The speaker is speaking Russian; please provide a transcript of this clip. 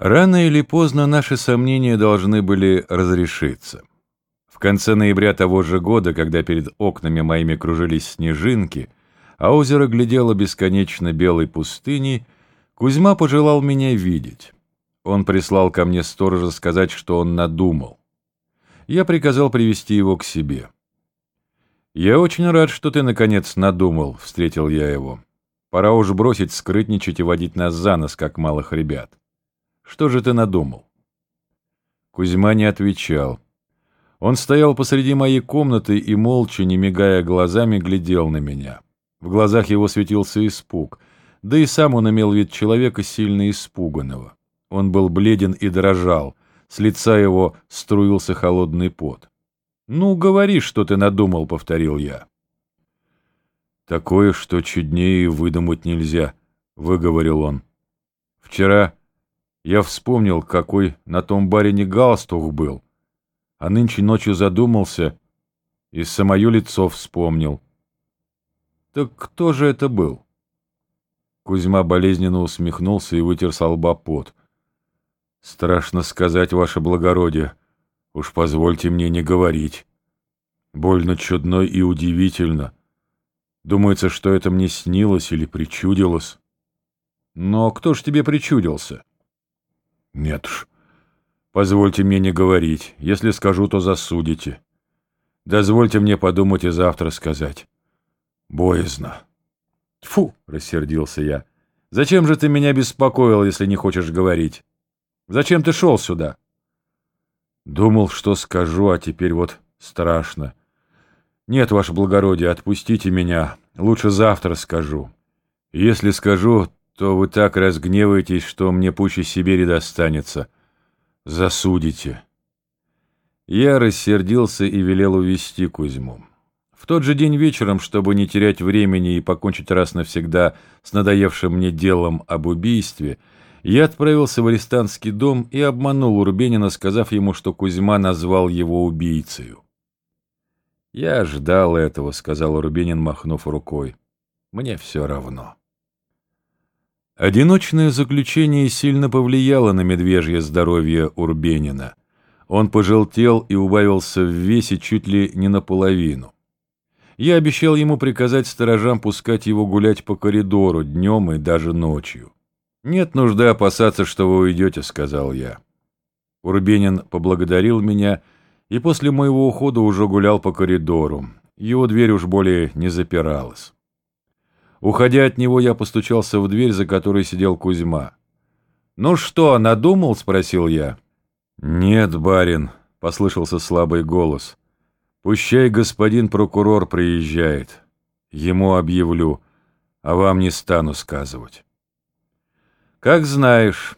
Рано или поздно наши сомнения должны были разрешиться. В конце ноября того же года, когда перед окнами моими кружились снежинки, а озеро глядело бесконечно белой пустыней, Кузьма пожелал меня видеть. Он прислал ко мне сторожа сказать, что он надумал. Я приказал привести его к себе. «Я очень рад, что ты, наконец, надумал», — встретил я его. «Пора уж бросить скрытничать и водить нас за нос, как малых ребят». Что же ты надумал?» Кузьма не отвечал. Он стоял посреди моей комнаты и, молча, не мигая глазами, глядел на меня. В глазах его светился испуг, да и сам он имел вид человека сильно испуганного. Он был бледен и дрожал, с лица его струился холодный пот. «Ну, говори, что ты надумал», — повторил я. «Такое, что чуднее выдумать нельзя», — выговорил он. «Вчера я вспомнил, какой на том барине галстук был, а нынче ночью задумался и самое лицо вспомнил. Так кто же это был? Кузьма болезненно усмехнулся и вытер со лба пот. Страшно сказать, ваше благородие, уж позвольте мне не говорить. Больно чудно и удивительно. Думается, что это мне снилось или причудилось. Но кто ж тебе причудился? Нет уж. Позвольте мне не говорить. Если скажу, то засудите. Дозвольте мне подумать и завтра сказать. Боязно. Фу, рассердился я. Зачем же ты меня беспокоил, если не хочешь говорить? Зачем ты шел сюда? Думал, что скажу, а теперь вот страшно. Нет, ваше благородие, отпустите меня. Лучше завтра скажу. Если скажу, то вы так разгневаетесь, что мне пуще Сибири достанется. Засудите. Я рассердился и велел увести Кузьму. В тот же день вечером, чтобы не терять времени и покончить раз навсегда с надоевшим мне делом об убийстве, я отправился в арестантский дом и обманул Урбенина, сказав ему, что Кузьма назвал его убийцей. «Я ждал этого», — сказал Урбенин, махнув рукой. «Мне все равно». Одиночное заключение сильно повлияло на медвежье здоровье Урбенина. Он пожелтел и убавился в весе чуть ли не наполовину. Я обещал ему приказать сторожам пускать его гулять по коридору днем и даже ночью. «Нет нужды опасаться, что вы уйдете», — сказал я. Урбенин поблагодарил меня и после моего ухода уже гулял по коридору. Его дверь уж более не запиралась. Уходя от него, я постучался в дверь, за которой сидел Кузьма. «Ну что, надумал?» — спросил я. «Нет, барин», — послышался слабый голос. «Пущай господин прокурор приезжает. Ему объявлю, а вам не стану сказывать». «Как знаешь.